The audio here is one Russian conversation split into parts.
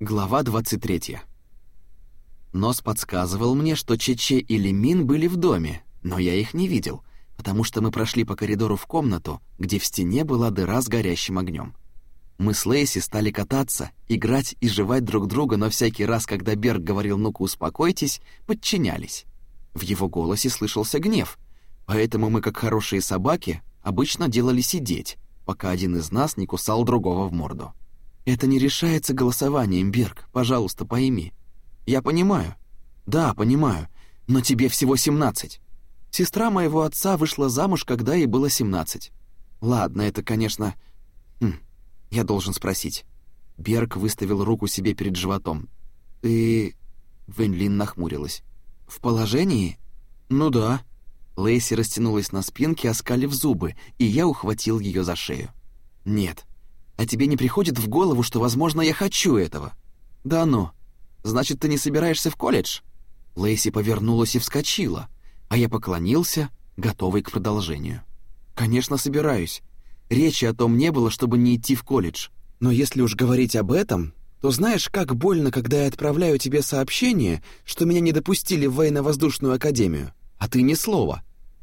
Глава 23. Нос подсказывал мне, что Чече и Лимин были в доме, но я их не видел, потому что мы прошли по коридору в комнату, где в стене была дыра с горящим огнем. Мы с Лейси стали кататься, играть и жевать друг друга, но всякий раз, когда Берг говорил «ну-ка успокойтесь», подчинялись. В его голосе слышался гнев, поэтому мы, как хорошие собаки, обычно делали сидеть, пока один из нас не кусал другого в морду. Это не решается голосованием, Берг, пожалуйста, пойми. Я понимаю. Да, понимаю, но тебе всего 17. Сестра моего отца вышла замуж, когда ей было 17. Ладно, это, конечно... Хм, я должен спросить. Берг выставил руку себе перед животом. Ты... Вэньлин нахмурилась. В положении? Ну да. Лейси растянулась на спинке, оскалив зубы, и я ухватил ее за шею. Нет, а тебе не приходит в голову, что, возможно, я хочу этого? Да ну. Значит, ты не собираешься в колледж? Лейси повернулась и вскочила, а я поклонился, готовый к продолжению. Конечно, собираюсь. Речи о том не было, чтобы не идти в колледж. Но если уж говорить об этом, то знаешь, как больно, когда я отправляю тебе сообщение, что меня не допустили в военно-воздушную академию, а ты ни слова.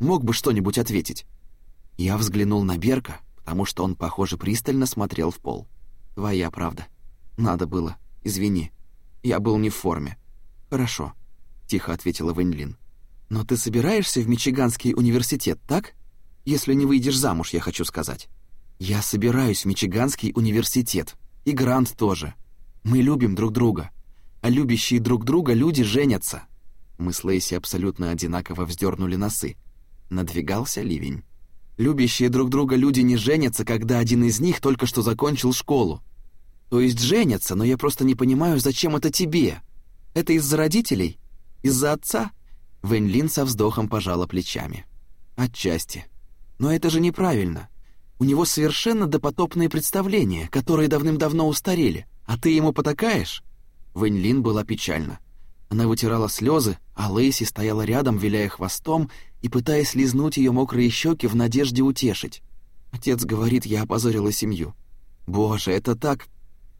Мог бы что-нибудь ответить. Я взглянул на Берка, потому что он, похоже, пристально смотрел в пол. «Твоя правда. Надо было. Извини. Я был не в форме». «Хорошо», — тихо ответила Вэньлин. «Но ты собираешься в Мичиганский университет, так? Если не выйдешь замуж, я хочу сказать». «Я собираюсь в Мичиганский университет. И Грант тоже. Мы любим друг друга. А любящие друг друга люди женятся». Мы с Лейси абсолютно одинаково вздернули носы. Надвигался ливень. Любящие друг друга люди не женятся, когда один из них только что закончил школу. То есть женятся, но я просто не понимаю, зачем это тебе. Это из-за родителей? Из-за отца?» Вэньлин со вздохом пожала плечами. «Отчасти. Но это же неправильно. У него совершенно допотопные представления, которые давным-давно устарели, а ты ему потакаешь?» Вэньлин была печальна. Она вытирала слезы, а Лейси стояла рядом, виляя хвостом и пытаясь лизнуть ее мокрые щеки в надежде утешить. Отец говорит, я опозорила семью. Боже, это так...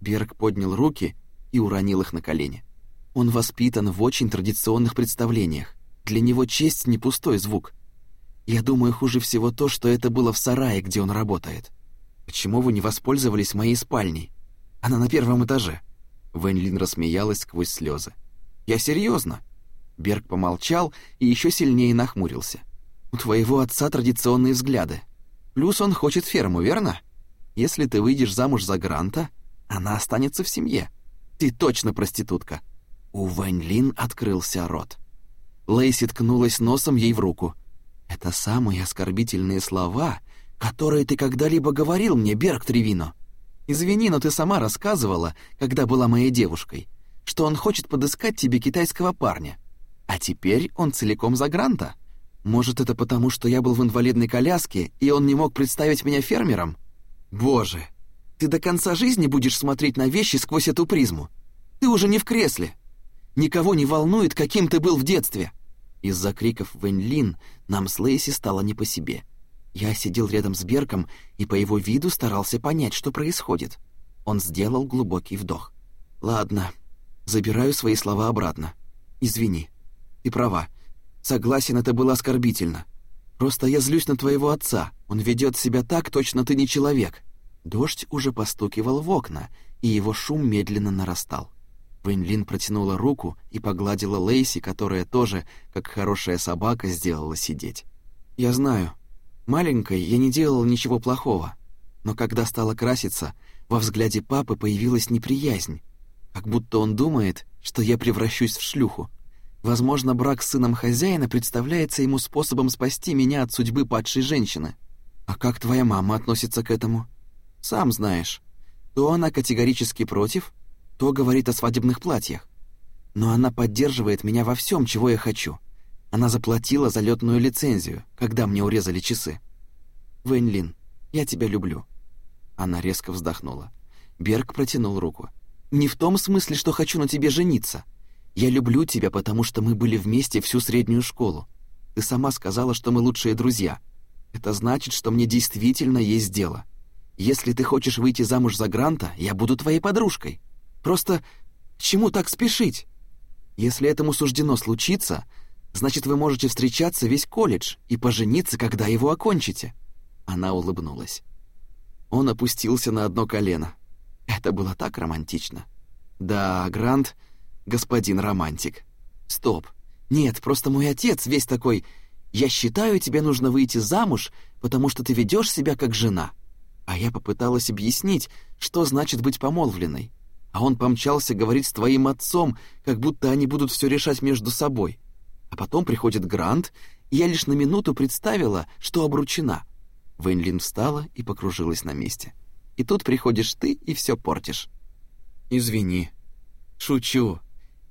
Берг поднял руки и уронил их на колени. Он воспитан в очень традиционных представлениях. Для него честь не пустой звук. Я думаю, хуже всего то, что это было в сарае, где он работает. Почему вы не воспользовались моей спальней? Она на первом этаже. Вэньлин рассмеялась сквозь слезы. Я серьезно. Берг помолчал и еще сильнее нахмурился. У твоего отца традиционные взгляды. Плюс он хочет ферму, верно? Если ты выйдешь замуж за Гранта, она останется в семье. Ты точно проститутка. У Вэнь открылся рот. Лейси ткнулась носом ей в руку. «Это самые оскорбительные слова, которые ты когда-либо говорил мне, Берг Тревино. Извини, но ты сама рассказывала, когда была моей девушкой что он хочет подыскать тебе китайского парня. А теперь он целиком за гранта. Может, это потому, что я был в инвалидной коляске, и он не мог представить меня фермером? Боже, ты до конца жизни будешь смотреть на вещи сквозь эту призму. Ты уже не в кресле. Никого не волнует, каким ты был в детстве. Из-за криков Вэнь нам с Лейси стало не по себе. Я сидел рядом с Берком и по его виду старался понять, что происходит. Он сделал глубокий вдох. «Ладно, Забираю свои слова обратно. Извини. Ты права. Согласен, это было оскорбительно. Просто я злюсь на твоего отца. Он ведет себя так, точно ты не человек. Дождь уже постукивал в окна, и его шум медленно нарастал. Вэньлин протянула руку и погладила Лейси, которая тоже, как хорошая собака, сделала сидеть. «Я знаю. Маленькой я не делала ничего плохого. Но когда стала краситься, во взгляде папы появилась неприязнь, как будто он думает, что я превращусь в шлюху. Возможно, брак с сыном хозяина представляется ему способом спасти меня от судьбы падшей женщины. А как твоя мама относится к этому? Сам знаешь. То она категорически против, то говорит о свадебных платьях. Но она поддерживает меня во всем, чего я хочу. Она заплатила за летную лицензию, когда мне урезали часы. Вэньлин, я тебя люблю. Она резко вздохнула. Берг протянул руку. Не в том смысле, что хочу на тебе жениться. Я люблю тебя, потому что мы были вместе всю среднюю школу. Ты сама сказала, что мы лучшие друзья. Это значит, что мне действительно есть дело. Если ты хочешь выйти замуж за Гранта, я буду твоей подружкой. Просто чему так спешить? Если этому суждено случиться, значит, вы можете встречаться весь колледж и пожениться, когда его окончите». Она улыбнулась. Он опустился на одно колено. Это было так романтично. Да, Грант — господин романтик. Стоп. Нет, просто мой отец весь такой... Я считаю, тебе нужно выйти замуж, потому что ты ведешь себя как жена. А я попыталась объяснить, что значит быть помолвленной. А он помчался говорить с твоим отцом, как будто они будут все решать между собой. А потом приходит Грант, и я лишь на минуту представила, что обручена. Вэньлин встала и покружилась на месте. И тут приходишь ты и все портишь. Извини. Шучу.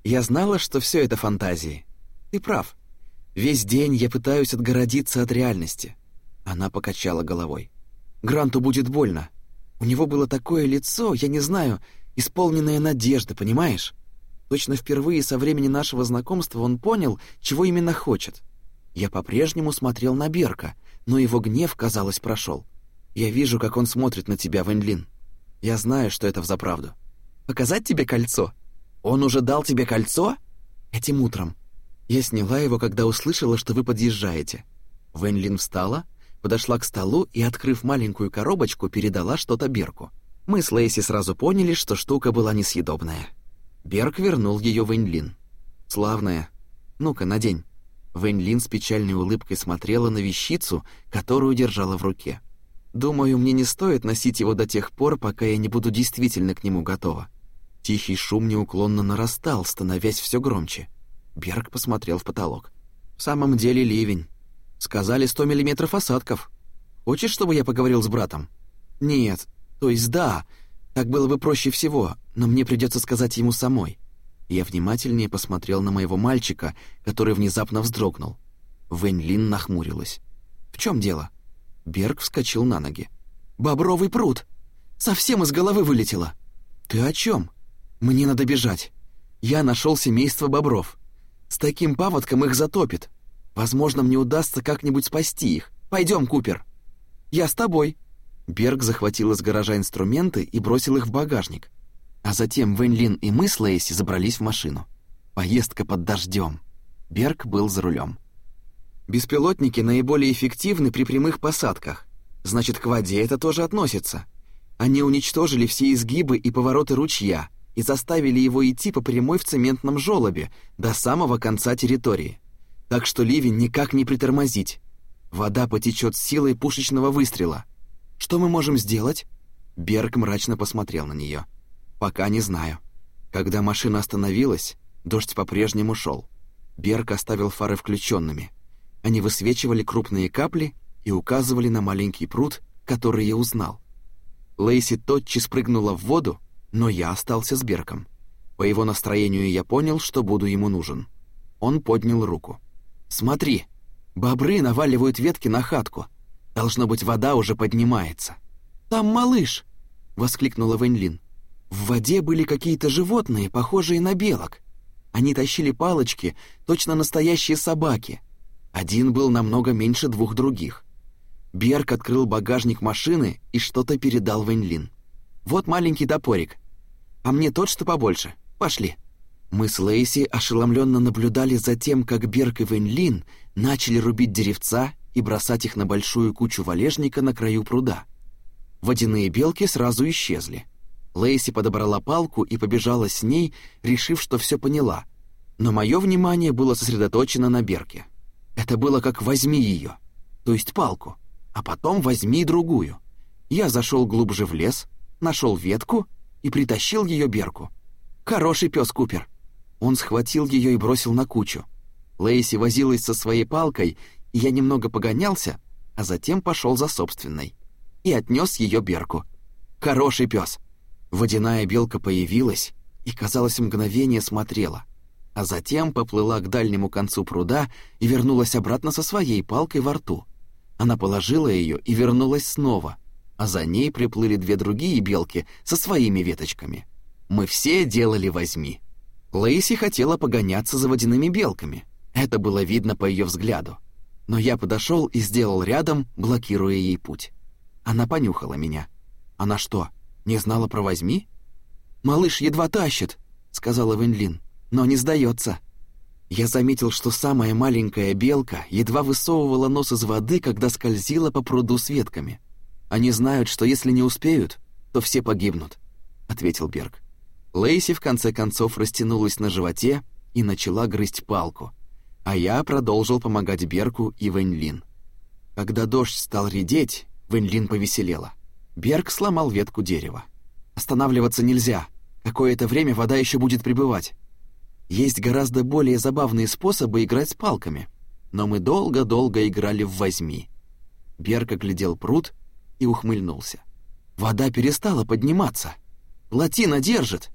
Я знала, что все это фантазии. Ты прав. Весь день я пытаюсь отгородиться от реальности. Она покачала головой. Гранту будет больно. У него было такое лицо, я не знаю, исполненное надежды, понимаешь? Точно впервые со времени нашего знакомства он понял, чего именно хочет. Я по-прежнему смотрел на Берка, но его гнев, казалось, прошел. Я вижу, как он смотрит на тебя, Вэньлин. Я знаю, что это взаправду. Показать тебе кольцо? Он уже дал тебе кольцо? Этим утром. Я сняла его, когда услышала, что вы подъезжаете. Вэньлин встала, подошла к столу и, открыв маленькую коробочку, передала что-то Берку. Мы с Лейси сразу поняли, что штука была несъедобная. Берг вернул ее Вэньлин. «Славная. Ну-ка, надень». Вэньлин с печальной улыбкой смотрела на вещицу, которую держала в руке. «Думаю, мне не стоит носить его до тех пор, пока я не буду действительно к нему готова». Тихий шум неуклонно нарастал, становясь все громче. Берг посмотрел в потолок. «В самом деле ливень. Сказали, сто миллиметров осадков. Хочешь, чтобы я поговорил с братом?» «Нет. То есть да. Так было бы проще всего, но мне придется сказать ему самой». Я внимательнее посмотрел на моего мальчика, который внезапно вздрогнул. Вэнь Лин нахмурилась. «В чем дело?» Берг вскочил на ноги. «Бобровый пруд! Совсем из головы вылетело!» «Ты о чем? Мне надо бежать. Я нашел семейство бобров. С таким паводком их затопит. Возможно, мне удастся как-нибудь спасти их. Пойдем, Купер. Я с тобой. Берг захватил из гаража инструменты и бросил их в багажник. А затем Вэньлин и мы с Лейси забрались в машину. Поездка под дождем. Берг был за рулем. Беспилотники наиболее эффективны при прямых посадках. Значит, к воде это тоже относится. Они уничтожили все изгибы и повороты ручья, и заставили его идти по прямой в цементном желобе до самого конца территории. Так что ливень никак не притормозить. Вода потечет силой пушечного выстрела. Что мы можем сделать? Берг мрачно посмотрел на нее. Пока не знаю. Когда машина остановилась, дождь по-прежнему шел. Берг оставил фары включенными. Они высвечивали крупные капли и указывали на маленький пруд, который я узнал. Лейси тотчас прыгнула в воду, но я остался с Берком. По его настроению я понял, что буду ему нужен. Он поднял руку. «Смотри, бобры наваливают ветки на хатку. Должно быть, вода уже поднимается». «Там малыш!» — воскликнула Вэньлин. В воде были какие-то животные, похожие на белок. Они тащили палочки, точно настоящие собаки. Один был намного меньше двух других. Берк открыл багажник машины и что-то передал Вэньлин. «Вот маленький топорик а мне тот, что побольше. Пошли». Мы с Лейси ошеломленно наблюдали за тем, как Берк и Вэньлин начали рубить деревца и бросать их на большую кучу валежника на краю пруда. Водяные белки сразу исчезли. Лейси подобрала палку и побежала с ней, решив, что все поняла. Но мое внимание было сосредоточено на Берке. Это было как «возьми ее», то есть палку, а потом возьми другую. Я зашел глубже в лес, нашел ветку — и притащил ее Берку. Хороший пес Купер. Он схватил ее и бросил на кучу. Лейси возилась со своей палкой, и я немного погонялся, а затем пошел за собственной. И отнес ее Берку. Хороший пес. Водяная белка появилась и, казалось, мгновение смотрела, а затем поплыла к дальнему концу пруда и вернулась обратно со своей палкой во рту. Она положила ее и вернулась снова, а за ней приплыли две другие белки со своими веточками. Мы все делали возьми. Лейси хотела погоняться за водяными белками. Это было видно по ее взгляду. Но я подошел и сделал рядом, блокируя ей путь. Она понюхала меня. Она что, не знала про возьми? «Малыш едва тащит», — сказала Вэньлин, — «но не сдается». Я заметил, что самая маленькая белка едва высовывала нос из воды, когда скользила по пруду с ветками. Они знают, что если не успеют, то все погибнут, ответил Берг. Лейси в конце концов растянулась на животе и начала грызть палку, а я продолжил помогать Берку и Вэньлин. Когда дождь стал редеть, Вэньлин повеселела. Берг сломал ветку дерева. Останавливаться нельзя. Какое-то время вода еще будет прибывать. Есть гораздо более забавные способы играть с палками. Но мы долго-долго играли в возьми. Берка глядел пруд и ухмыльнулся. Вода перестала подниматься. Латина держит.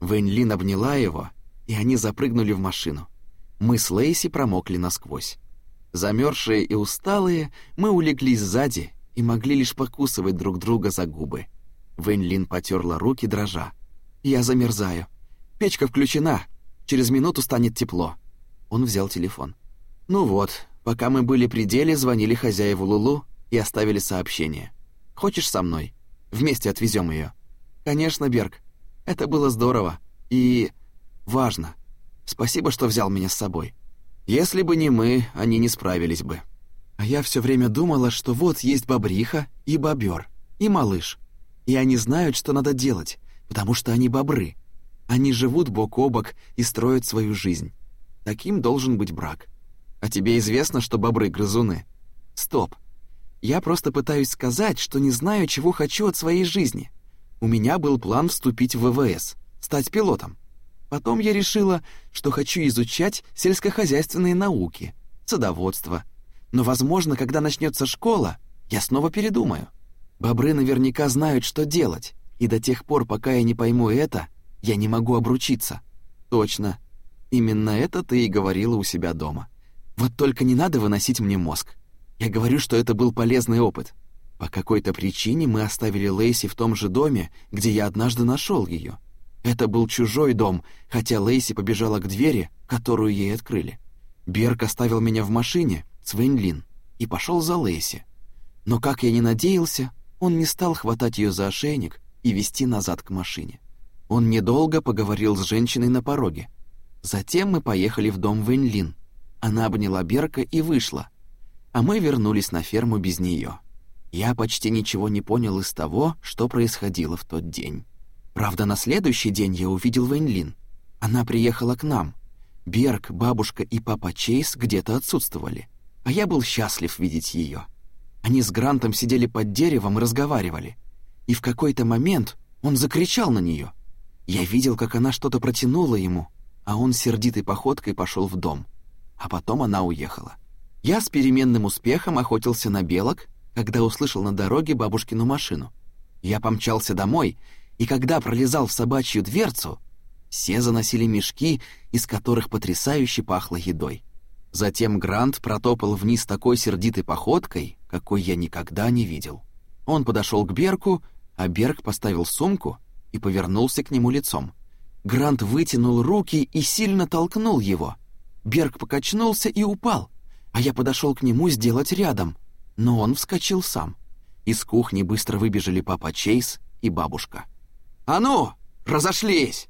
Вэньлин обняла его, и они запрыгнули в машину. Мы с Лейси промокли насквозь. Замерзшие и усталые, мы улеглись сзади и могли лишь покусывать друг друга за губы. Вэньлин потерла руки, дрожа. «Я замерзаю. Печка включена. Через минуту станет тепло». Он взял телефон. «Ну вот, пока мы были при деле, звонили хозяеву Лулу и оставили сообщение. Хочешь со мной? Вместе отвезем ее. «Конечно, Берг. Это было здорово. И... важно. Спасибо, что взял меня с собой. Если бы не мы, они не справились бы. А я все время думала, что вот есть бобриха и бобер, и малыш. И они знают, что надо делать, потому что они бобры. Они живут бок о бок и строят свою жизнь. Таким должен быть брак. А тебе известно, что бобры грызуны? Стоп. Я просто пытаюсь сказать, что не знаю, чего хочу от своей жизни. У меня был план вступить в ВВС, стать пилотом. Потом я решила, что хочу изучать сельскохозяйственные науки, садоводство. Но, возможно, когда начнется школа, я снова передумаю. Бобры наверняка знают, что делать, и до тех пор, пока я не пойму это, я не могу обручиться. Точно. Именно это ты и говорила у себя дома. Вот только не надо выносить мне мозг. Я говорю, что это был полезный опыт. По какой-то причине мы оставили Лейси в том же доме, где я однажды нашел ее. Это был чужой дом, хотя Лейси побежала к двери, которую ей открыли. Берг оставил меня в машине с Вэньлин и пошел за Лейси. Но, как я не надеялся, он не стал хватать ее за ошейник и вести назад к машине. Он недолго поговорил с женщиной на пороге. Затем мы поехали в дом Вэньлин. Она обняла Берка и вышла. А мы вернулись на ферму без нее. Я почти ничего не понял из того, что происходило в тот день. Правда, на следующий день я увидел Вэньлин. Она приехала к нам. Берг, бабушка и папа Чейз где-то отсутствовали. А я был счастлив видеть ее. Они с Грантом сидели под деревом и разговаривали. И в какой-то момент он закричал на нее — я видел, как она что-то протянула ему, а он сердитой походкой пошел в дом. А потом она уехала. Я с переменным успехом охотился на белок, когда услышал на дороге бабушкину машину. Я помчался домой, и когда пролезал в собачью дверцу, все заносили мешки, из которых потрясающе пахло едой. Затем Грант протопал вниз такой сердитой походкой, какой я никогда не видел. Он подошел к Берку, а Берг поставил сумку — и повернулся к нему лицом. Грант вытянул руки и сильно толкнул его. Берг покачнулся и упал, а я подошел к нему сделать рядом, но он вскочил сам. Из кухни быстро выбежали папа Чейз и бабушка. «А ну, разошлись!»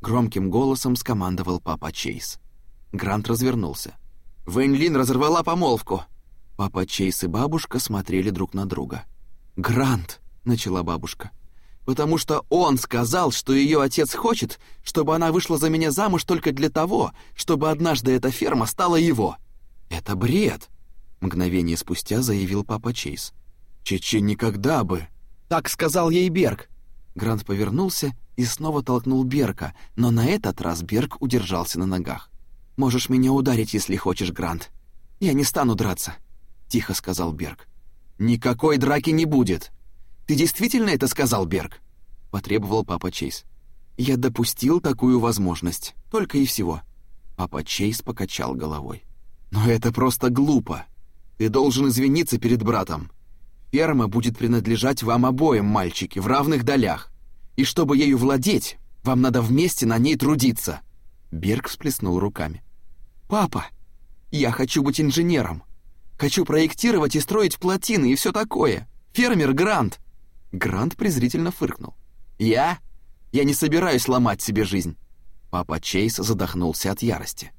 Громким голосом скомандовал папа Чейз. Грант развернулся. Вэньлин разорвала помолвку. Папа Чейз и бабушка смотрели друг на друга. «Грант!» — начала бабушка потому что он сказал, что ее отец хочет, чтобы она вышла за меня замуж только для того, чтобы однажды эта ферма стала его. Это бред, мгновение спустя заявил папа Чейз. Чечи никогда бы. Так сказал ей Берг. Грант повернулся и снова толкнул Берка, но на этот раз Берг удержался на ногах. Можешь меня ударить, если хочешь, Грант. Я не стану драться, тихо сказал Берг. Никакой драки не будет. Ты действительно это сказал, Берг?» — потребовал папа Чейз. «Я допустил такую возможность, только и всего». Папа Чейз покачал головой. «Но это просто глупо. Ты должен извиниться перед братом. Ферма будет принадлежать вам обоим, мальчики, в равных долях. И чтобы ею владеть, вам надо вместе на ней трудиться». Берг всплеснул руками. «Папа, я хочу быть инженером. Хочу проектировать и строить плотины и все такое. Фермер Грант. Грант презрительно фыркнул. «Я? Я не собираюсь ломать себе жизнь». Папа Чейз задохнулся от ярости.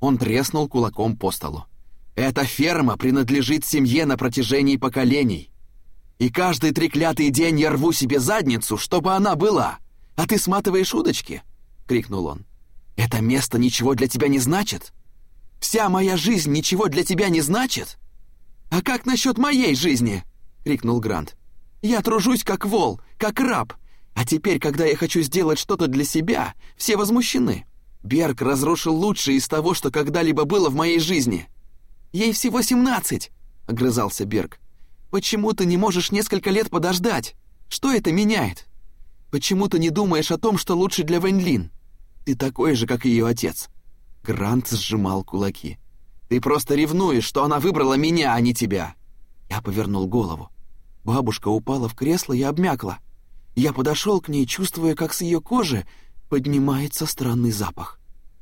Он треснул кулаком по столу. «Эта ферма принадлежит семье на протяжении поколений. И каждый треклятый день я рву себе задницу, чтобы она была. А ты сматываешь удочки?» — крикнул он. «Это место ничего для тебя не значит? Вся моя жизнь ничего для тебя не значит? А как насчет моей жизни?» — крикнул Грант. «Я тружусь как вол, как раб, а теперь, когда я хочу сделать что-то для себя, все возмущены. Берг разрушил лучшее из того, что когда-либо было в моей жизни. Ей всего семнадцать, огрызался Берг. Почему ты не можешь несколько лет подождать? Что это меняет? Почему ты не думаешь о том, что лучше для Вэньлин? Ты такой же, как ее отец. Грант сжимал кулаки. Ты просто ревнуешь, что она выбрала меня, а не тебя. Я повернул голову. Бабушка упала в кресло и обмякла. Я подошел к ней, чувствуя, как с ее кожи поднимается странный запах.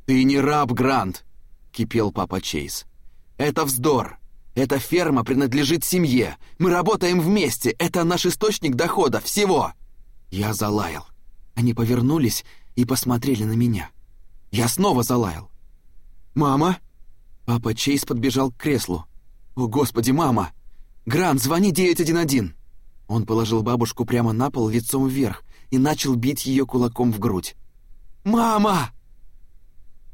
«Ты не раб, Грант!» — кипел папа Чейз. «Это вздор! Эта ферма принадлежит семье! Мы работаем вместе! Это наш источник дохода! Всего!» Я залаял. Они повернулись и посмотрели на меня. Я снова залаял. «Мама?» Папа Чейз подбежал к креслу. «О, Господи, мама! Грант, звони 911!» Он положил бабушку прямо на пол лицом вверх и начал бить ее кулаком в грудь. «Мама!»